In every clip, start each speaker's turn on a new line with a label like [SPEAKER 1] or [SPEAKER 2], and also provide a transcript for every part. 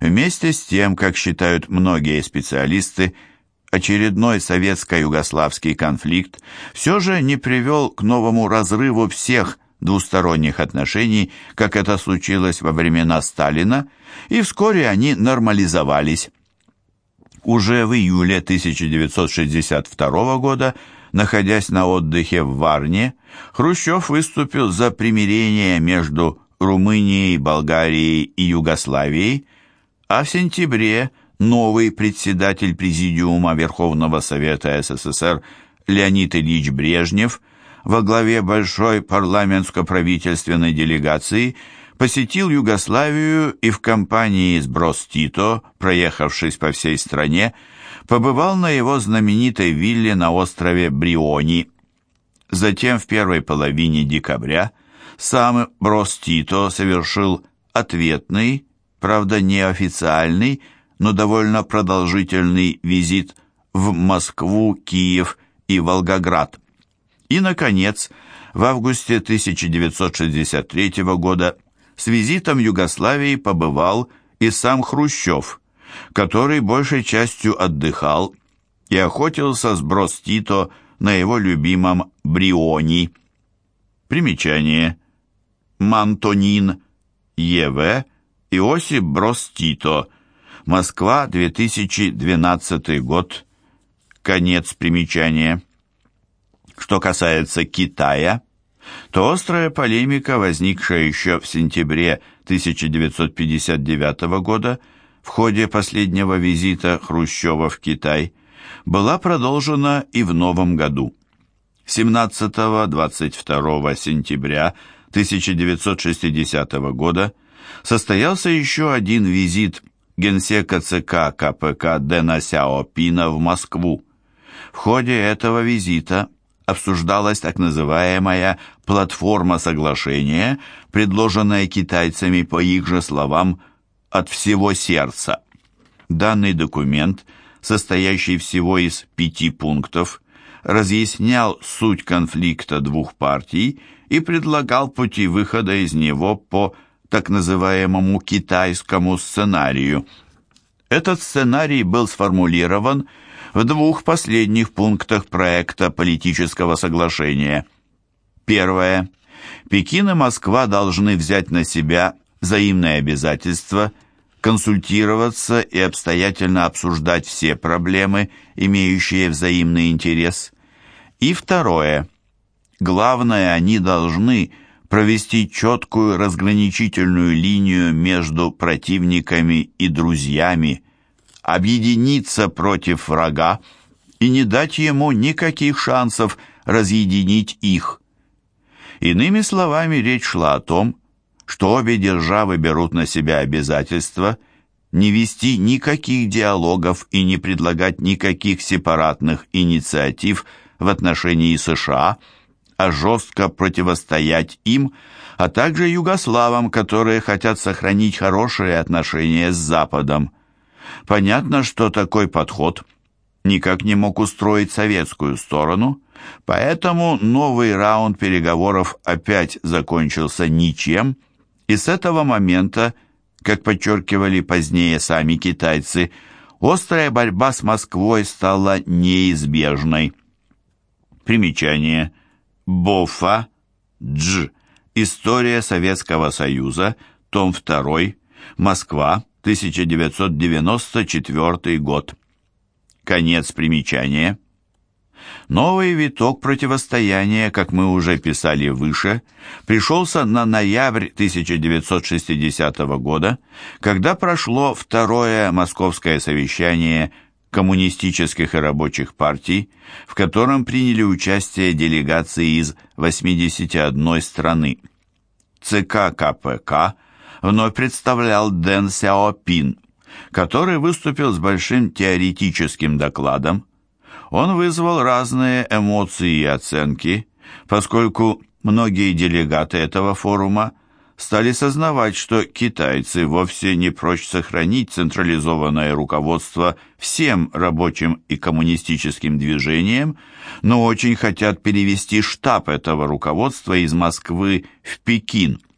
[SPEAKER 1] Вместе с тем, как считают многие специалисты, очередной советско-югославский конфликт все же не привел к новому разрыву всех двусторонних отношений, как это случилось во времена Сталина, и вскоре они нормализовались. Уже в июле 1962 года, находясь на отдыхе в Варне, Хрущев выступил за примирение между Румынией, Болгарией и Югославией, а в сентябре новый председатель Президиума Верховного Совета СССР Леонид Ильич Брежнев во главе большой парламентско-правительственной делегации посетил Югославию и в компании с Брос Тито, проехавшись по всей стране, побывал на его знаменитой вилле на острове Бриони. Затем в первой половине декабря сам Брос Тито совершил ответный, правда неофициальный, но довольно продолжительный визит в Москву, Киев и Волгоград. И, наконец, в августе 1963 года с визитом Югославии побывал и сам Хрущев, который большей частью отдыхал и охотился с Брос Тито на его любимом Бриони. Примечание. Мантонин Е.В. Иосип Брос Тито. Москва, 2012 год. Конец примечания. Что касается Китая, то острая полемика, возникшая еще в сентябре 1959 года в ходе последнего визита Хрущева в Китай, была продолжена и в новом году. 17-22 сентября 1960 года состоялся еще один визит генсека ЦК КПК Дэна Сяопина в Москву. В ходе этого визита обсуждалась так называемая «платформа соглашения», предложенная китайцами, по их же словам, «от всего сердца». Данный документ, состоящий всего из пяти пунктов, разъяснял суть конфликта двух партий и предлагал пути выхода из него по так называемому китайскому сценарию. Этот сценарий был сформулирован в двух последних пунктах проекта политического соглашения. Первое. Пекин и Москва должны взять на себя взаимные обязательства, консультироваться и обстоятельно обсуждать все проблемы, имеющие взаимный интерес. И второе. Главное, они должны провести четкую разграничительную линию между противниками и друзьями, объединиться против врага и не дать ему никаких шансов разъединить их. Иными словами, речь шла о том, что обе державы берут на себя обязательства не вести никаких диалогов и не предлагать никаких сепаратных инициатив в отношении США, а жестко противостоять им, а также югославам, которые хотят сохранить хорошие отношения с Западом. Понятно, что такой подход никак не мог устроить советскую сторону, поэтому новый раунд переговоров опять закончился ничем, и с этого момента, как подчеркивали позднее сами китайцы, острая борьба с Москвой стала неизбежной. Примечание. Бофа, Дж. История Советского Союза, том 2, Москва, 1994 год. Конец примечания. Новый виток противостояния, как мы уже писали выше, пришелся на ноябрь 1960 года, когда прошло второе московское совещание коммунистических и рабочих партий, в котором приняли участие делегации из 81 страны. ЦК КПК – вновь представлял Дэн Сяопин, который выступил с большим теоретическим докладом. Он вызвал разные эмоции и оценки, поскольку многие делегаты этого форума стали сознавать, что китайцы вовсе не прочь сохранить централизованное руководство всем рабочим и коммунистическим движением, но очень хотят перевести штаб этого руководства из Москвы в Пекин –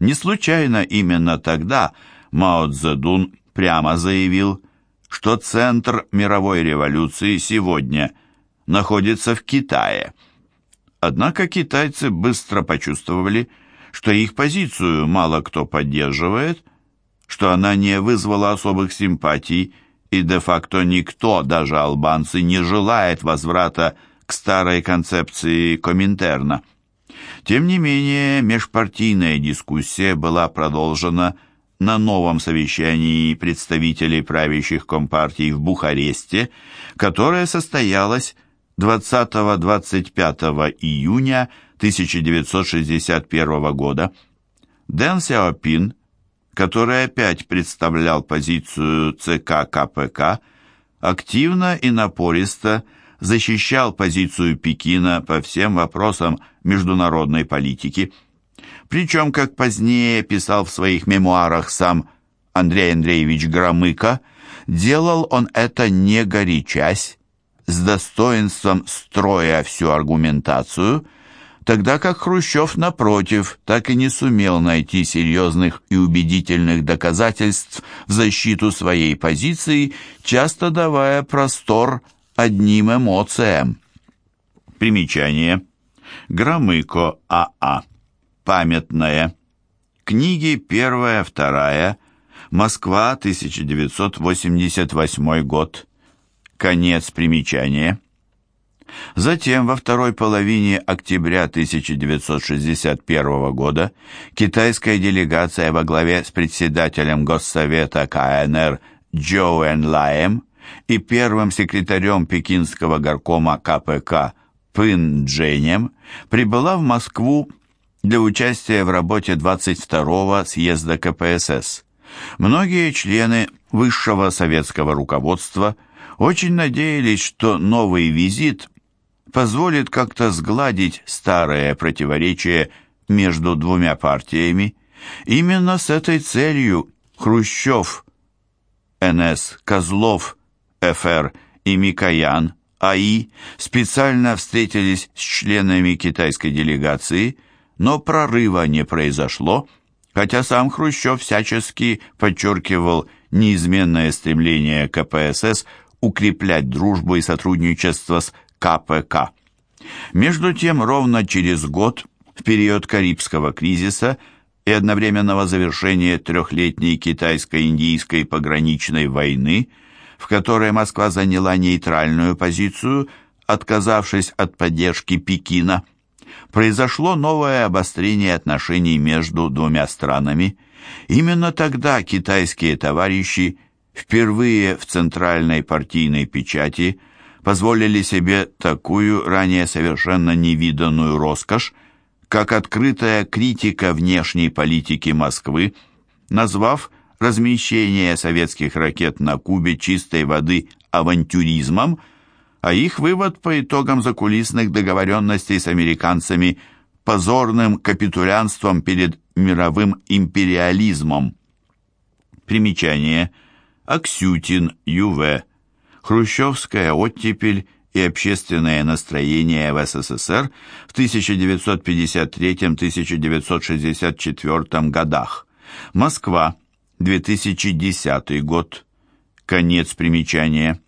[SPEAKER 1] не случайно именно тогда Мао Цзэдун прямо заявил, что центр мировой революции сегодня находится в Китае. Однако китайцы быстро почувствовали, что их позицию мало кто поддерживает, что она не вызвала особых симпатий, и де-факто никто, даже албанцы, не желает возврата к старой концепции Коминтерна. Тем не менее, межпартийная дискуссия была продолжена на новом совещании представителей правящих компартий в Бухаресте, которое состоялось 20-25 июня 1961 года. Дэн Сяопин, который опять представлял позицию ЦК КПК, активно и напористо защищал позицию Пекина по всем вопросам международной политики. Причем, как позднее писал в своих мемуарах сам Андрей Андреевич Громыко, делал он это не горячась, с достоинством строя всю аргументацию, тогда как Хрущев, напротив, так и не сумел найти серьезных и убедительных доказательств в защиту своей позиции, часто давая простор одним эмоциям. Примечание. Громыко А.А. Памятная. Книги первая, вторая. Москва, 1988 год. Конец примечания. Затем, во второй половине октября 1961 года, китайская делегация во главе с председателем Госсовета КНР Джоуэн Лаем и первым секретарем пекинского горкома КПК Пын Дженем прибыла в Москву для участия в работе 22-го съезда КПСС. Многие члены высшего советского руководства очень надеялись, что новый визит позволит как-то сгладить старое противоречие между двумя партиями. Именно с этой целью Хрущев, НС, Козлов, ФР и Микоян, АИ, специально встретились с членами китайской делегации, но прорыва не произошло, хотя сам Хрущев всячески подчеркивал неизменное стремление КПСС укреплять дружбу и сотрудничество с КПК. Между тем, ровно через год, в период Карибского кризиса и одновременного завершения трехлетней китайско-индийской пограничной войны, в которой Москва заняла нейтральную позицию, отказавшись от поддержки Пекина, произошло новое обострение отношений между двумя странами. Именно тогда китайские товарищи впервые в центральной партийной печати позволили себе такую ранее совершенно невиданную роскошь, как открытая критика внешней политики Москвы, назвав размещение советских ракет на Кубе чистой воды авантюризмом, а их вывод по итогам закулисных договоренностей с американцами позорным капитулянством перед мировым империализмом. Примечание. Аксютин, Ю.В. Хрущевская оттепель и общественное настроение в СССР в 1953-1964 годах. Москва, 2010 год. Конец примечания.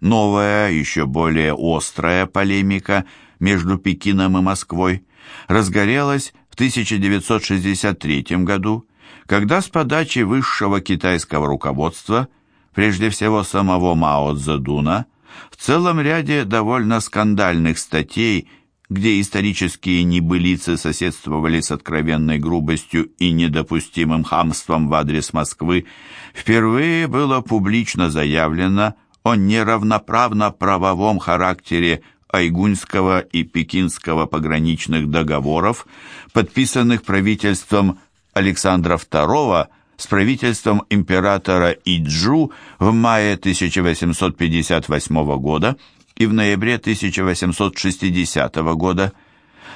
[SPEAKER 1] Новая, еще более острая полемика между Пекином и Москвой разгорелась в 1963 году, когда с подачи высшего китайского руководства, прежде всего самого Мао Цзэдуна, в целом ряде довольно скандальных статей, где исторические небылицы соседствовали с откровенной грубостью и недопустимым хамством в адрес Москвы, впервые было публично заявлено о неравноправно-правовом характере Айгуньского и Пекинского пограничных договоров, подписанных правительством Александра II с правительством императора Иджу в мае 1858 года и в ноябре 1860 года.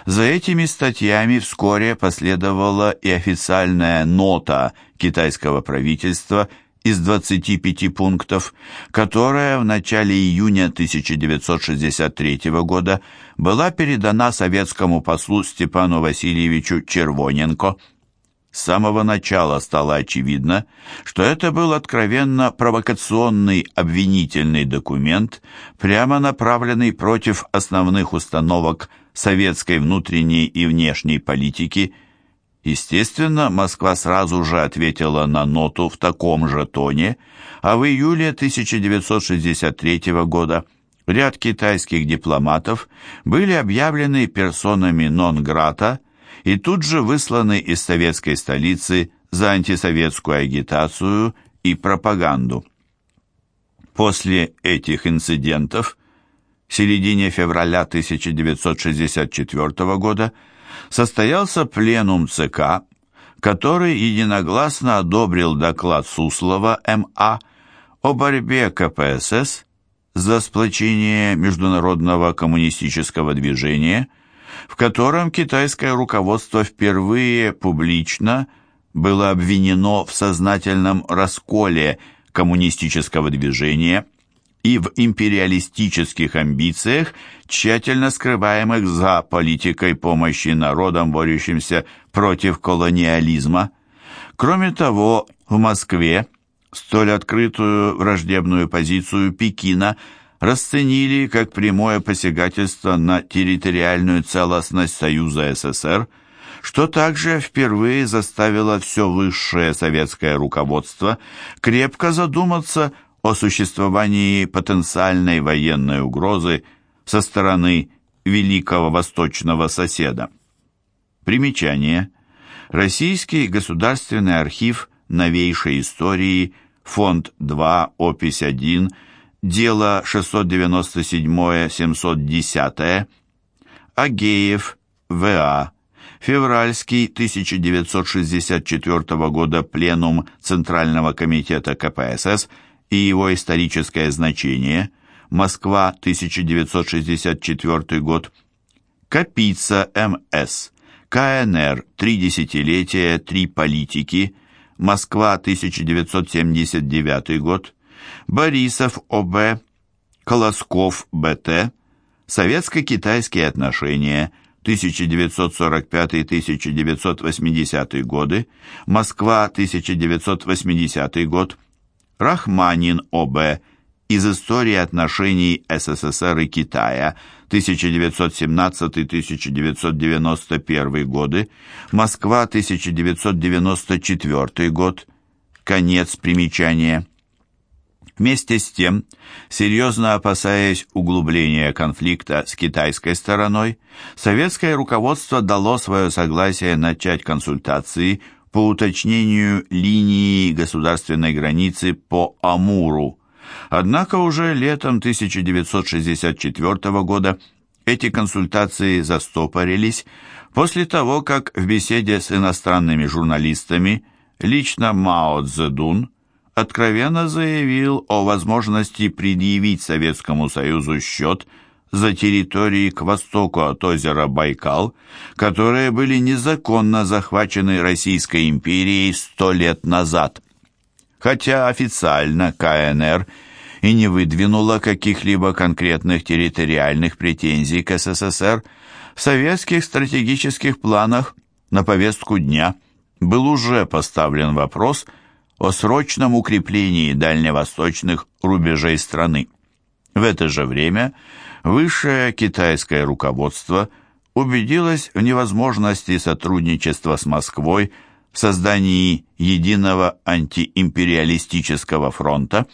[SPEAKER 1] За этими статьями вскоре последовала и официальная нота китайского правительства из 25 пунктов, которая в начале июня 1963 года была передана советскому послу Степану Васильевичу Червоненко. С самого начала стало очевидно, что это был откровенно провокационный обвинительный документ, прямо направленный против основных установок советской внутренней и внешней политики. Естественно, Москва сразу же ответила на ноту в таком же тоне, а в июле 1963 года ряд китайских дипломатов были объявлены персонами нон-грата и тут же высланы из советской столицы за антисоветскую агитацию и пропаганду. После этих инцидентов в середине февраля 1964 года состоялся пленум ЦК, который единогласно одобрил доклад Суслова М.А. о борьбе КПСС за сплочение международного коммунистического движения – в котором китайское руководство впервые публично было обвинено в сознательном расколе коммунистического движения и в империалистических амбициях, тщательно скрываемых за политикой помощи народам, борющимся против колониализма. Кроме того, в Москве столь открытую враждебную позицию Пекина – расценили как прямое посягательство на территориальную целостность Союза СССр, что также впервые заставило все высшее советское руководство крепко задуматься о существовании потенциальной военной угрозы со стороны великого восточного соседа. Примечание. Российский государственный архив новейшей истории, фонд 2, опись 1, Дело 697-710. Агеев, В.А. Февральский 1964 года Пленум Центрального комитета КПСС и его историческое значение. Москва, 1964 год. Капица, М.С. КНР. Три десятилетия, три политики. Москва, 1979 год. Борисов О.Б., Колосков Б.Т., Советско-китайские отношения 1945-1980 годы, Москва 1980 год, Рахманин О.Б., из истории отношений СССР и Китая 1917-1991 годы, Москва 1994 год, конец примечания. Вместе с тем, серьезно опасаясь углубления конфликта с китайской стороной, советское руководство дало свое согласие начать консультации по уточнению линии государственной границы по Амуру. Однако уже летом 1964 года эти консультации застопорились после того, как в беседе с иностранными журналистами лично Мао Цзэдун откровенно заявил о возможности предъявить Советскому Союзу счет за территории к востоку от озера Байкал, которые были незаконно захвачены Российской империей сто лет назад. Хотя официально КНР и не выдвинула каких-либо конкретных территориальных претензий к СССР, в советских стратегических планах на повестку дня был уже поставлен вопрос – о срочном укреплении дальневосточных рубежей страны. В это же время высшее китайское руководство убедилось в невозможности сотрудничества с Москвой в создании единого антиимпериалистического фронта,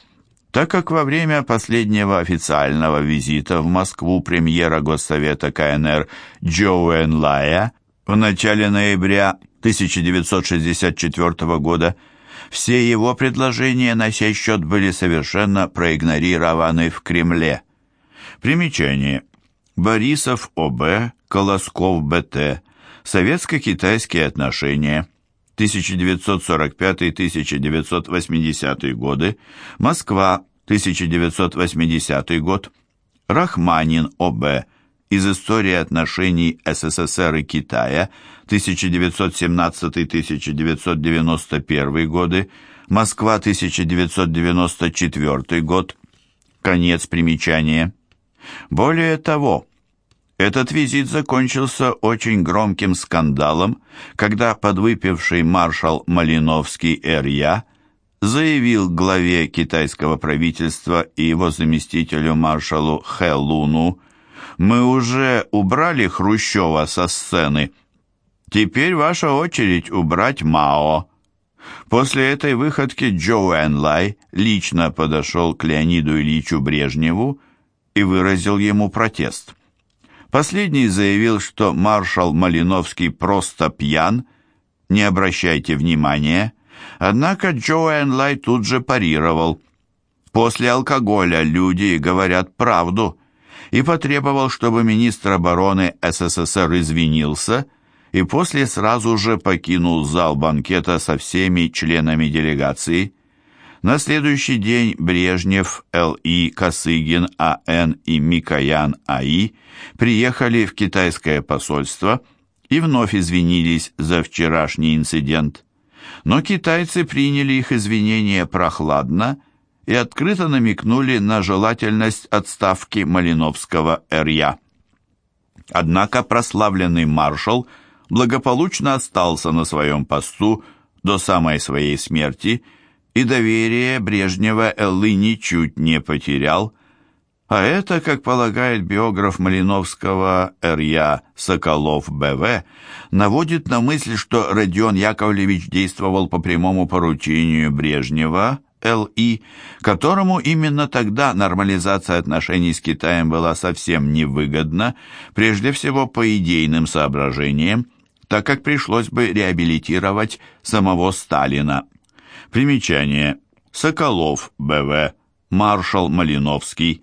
[SPEAKER 1] так как во время последнего официального визита в Москву премьера Госсовета КНР Джоу Лая в начале ноября 1964 года все его предложения на сей счет были совершенно проигнорированы в Кремле. Примечание. Борисов О.Б., Колосков Б.Т. Советско-китайские отношения. 1945-1980 годы. Москва. 1980 год. Рахманин О.Б из истории отношений СССР и Китая 1917-1991 годы, Москва 1994 год, конец примечания. Более того, Этот визит закончился очень громким скандалом, когда подвыпивший маршал Малиновский Эр-Я заявил главе китайского правительства и его заместителю маршалу Хэ Луну, «Мы уже убрали Хрущева со сцены. Теперь ваша очередь убрать Мао». После этой выходки Джо Энлай лично подошел к Леониду Ильичу Брежневу и выразил ему протест. Последний заявил, что маршал Малиновский просто пьян, не обращайте внимания, однако Джо Энлай тут же парировал. После алкоголя люди говорят правду и потребовал, чтобы министр обороны СССР извинился и после сразу же покинул зал банкета со всеми членами делегации. На следующий день Брежнев, Л.И., Косыгин, А.Н. и Микоян А.И. приехали в китайское посольство и вновь извинились за вчерашний инцидент. Но китайцы приняли их извинения прохладно и открыто намекнули на желательность отставки Малиновского РЯ. Однако прославленный маршал благополучно остался на своем посту до самой своей смерти – и доверие Брежнева Эллы ничуть не потерял, а это, как полагает биограф Малиновского Р.Я. Соколов Б.В., наводит на мысль, что Родион Яковлевич действовал по прямому поручению Брежнева Л.И., которому именно тогда нормализация отношений с Китаем была совсем невыгодна, прежде всего по идейным соображениям, так как пришлось бы реабилитировать самого Сталина. Примечание. Соколов, Б.В. Маршал Малиновский.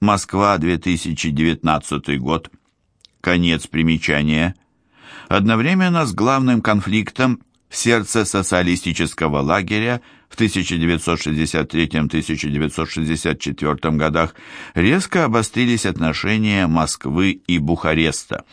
[SPEAKER 1] Москва, 2019 год. Конец примечания. Одновременно с главным конфликтом в сердце социалистического лагеря в 1963-1964 годах резко обострились отношения Москвы и Бухареста.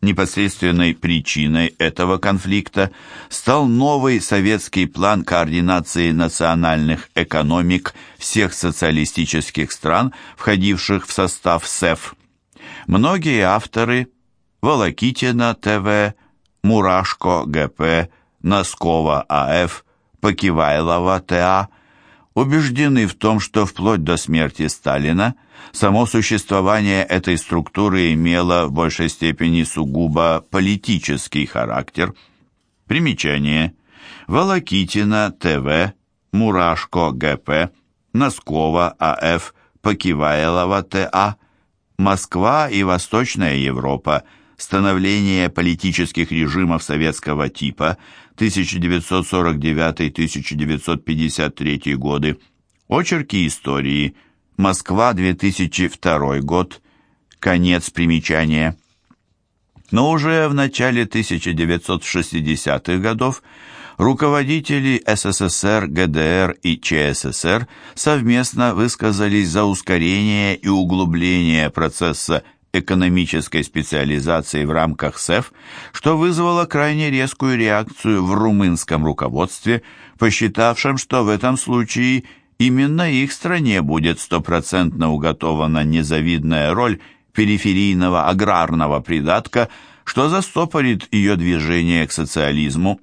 [SPEAKER 1] Непосредственной причиной этого конфликта стал новый советский план координации национальных экономик всех социалистических стран, входивших в состав СЭФ. Многие авторы Волокитина ТВ, Мурашко ГП, Носкова АФ, Покивайлова ТА убеждены в том, что вплоть до смерти Сталина само существование этой структуры имело в большей степени сугубо политический характер. Примечание. Волокитина ТВ, Мурашко ГП, Носкова АФ, Покивайлова ТА, Москва и Восточная Европа, становление политических режимов советского типа 1949-1953 годы, очерки истории, Москва, 2002 год, конец примечания. Но уже в начале 1960-х годов руководители СССР, ГДР и ЧССР совместно высказались за ускорение и углубление процесса экономической специализации в рамках СЭФ, что вызвало крайне резкую реакцию в румынском руководстве, посчитавшем, что в этом случае именно их стране будет стопроцентно уготована незавидная роль периферийного аграрного придатка, что застопорит ее движение к социализму.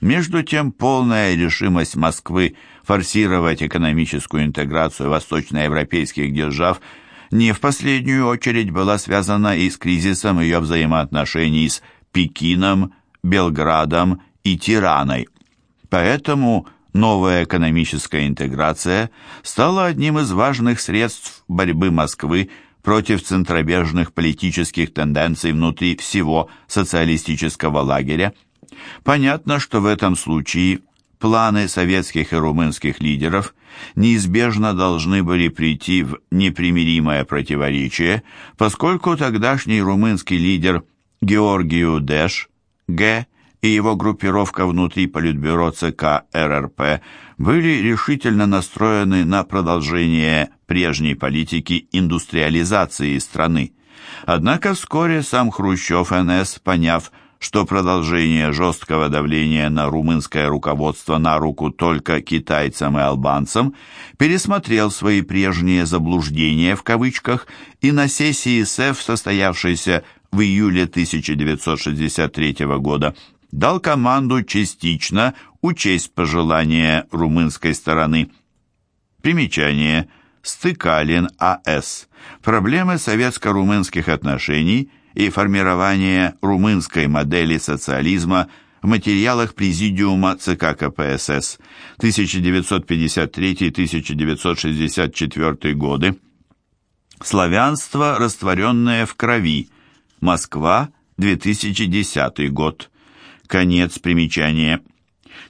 [SPEAKER 1] Между тем, полная решимость Москвы форсировать экономическую интеграцию восточноевропейских держав – не в последнюю очередь была связана и с кризисом ее взаимоотношений с Пекином, Белградом и Тираной. Поэтому новая экономическая интеграция стала одним из важных средств борьбы Москвы против центробежных политических тенденций внутри всего социалистического лагеря. Понятно, что в этом случае планы советских и румынских лидеров неизбежно должны были прийти в непримиримое противоречие, поскольку тогдашний румынский лидер Георгию Дэш, Г. и его группировка внутри Политбюро ЦК РРП были решительно настроены на продолжение прежней политики индустриализации страны. Однако вскоре сам Хрущев НС, поняв, что продолжение жесткого давления на румынское руководство на руку только китайцам и албанцам, пересмотрел свои прежние «заблуждения» в кавычках и на сессии СЭФ, состоявшейся в июле 1963 года, дал команду частично учесть пожелания румынской стороны. Примечание. Стыкалин А.С. Проблемы советско-румынских отношений и формирование румынской модели социализма в материалах Президиума ЦК КПСС 1953-1964 годы. Славянство, растворенное в крови. Москва, 2010 год. Конец примечания.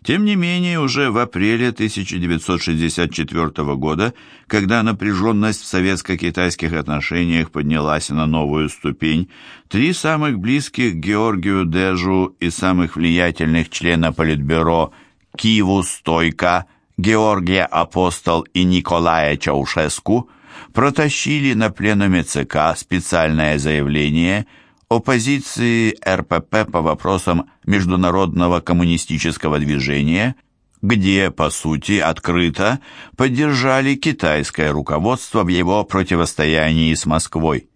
[SPEAKER 1] Тем не менее, уже в апреле 1964 года, когда напряженность в советско-китайских отношениях поднялась на новую ступень, три самых близких Георгию Дежу и самых влиятельных члена Политбюро Киеву Стойка, Георгия Апостол и Николая Чаушеску протащили на пленуме ЦК специальное заявление – о позиции РПП по вопросам международного коммунистического движения, где, по сути, открыто поддержали китайское руководство в его противостоянии с Москвой.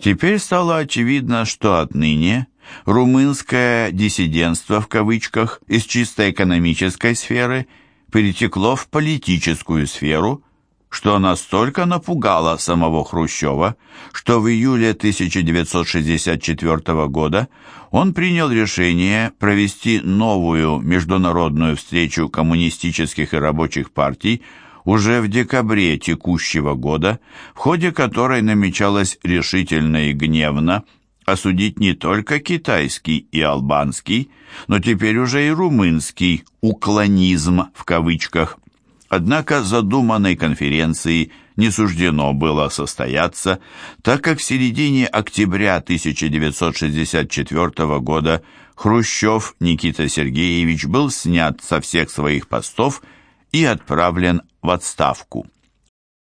[SPEAKER 1] Теперь стало очевидно, что отныне румынское «диссидентство» в кавычках из чисто экономической сферы перетекло в политическую сферу – что настолько напугало самого Хрущева, что в июле 1964 года он принял решение провести новую международную встречу коммунистических и рабочих партий уже в декабре текущего года, в ходе которой намечалось решительно и гневно осудить не только китайский и албанский, но теперь уже и румынский «уклонизм» в кавычках. Однако задуманной конференции не суждено было состояться, так как в середине октября 1964 года Хрущев Никита Сергеевич был снят со всех своих постов и отправлен в отставку.